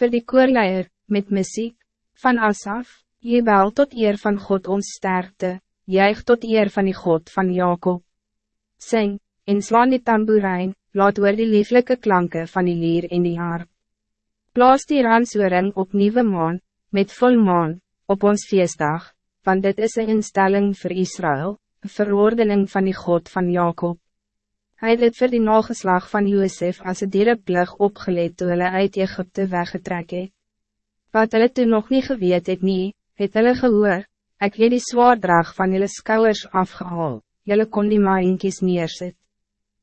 Voor die koorleier, met muziek, van Asaf, jebel tot eer van God ons sterkte, juig tot eer van die God van Jacob. Sing, en slaan die tamboerijn, laat oor die lieflijke klanken van die lier in die harp. Blaas die ransoring op nieuwe maan, met vol maan, op ons feestdag, want dit is een instelling voor Israël, een verordening van die God van Jacob. Hij het voor die nageslag van Josef als een dierenplig opgeleid toe hulle uit Egypte weggetrek het. Wat hulle toen nog niet geweet het nie, het hulle gehoor, ek het die zwaardrag van julle skouwers afgehaal, julle kon die maaienkies neerset.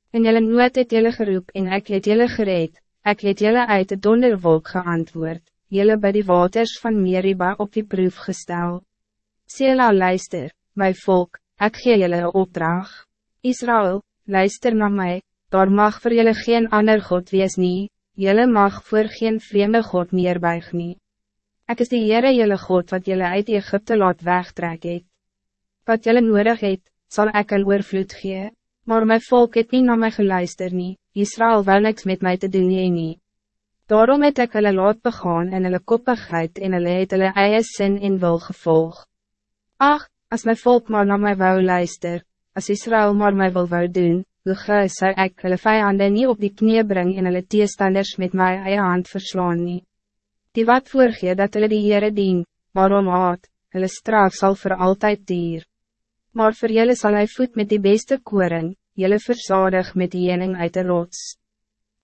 En julle nood het julle geroep en ek het julle gereed, ek het julle uit de donderwolk geantwoord, julle bij die waters van Meriba op die proef gestel. Sela luister, my volk, ek gee julle opdrag. Israël, luister naar mij, daar mag voor jullie geen ander God wees nie, jullie mag voor geen vreemde God meer buig nie. Ek is die Heere jullie God wat jullie uit Egypte laat wegtrek het. Wat jullie nodig het, zal ek een oorvloed gee, maar mijn volk het niet naar mij geluister nie, Israël wil niks met mij te doen nie. nie. Daarom het ek hulle laat begaan en hulle koppigheid en hulle het hulle eie sin en wil gevolg. Ach, als mijn volk maar naar mij wou luister, als Israël maar mij wil wou doen, hoe gauw zou ik hulle vijanden niet op die knie brengen en hulle teestanders met my eie hand verslaan nie. Die wat voorgee dat hulle die Heere dien, maar om haat, hulle straf zal voor altijd dier. Maar voor jullie zal hij voet met die beste koring, jullie verzadig met die jening uit de rots.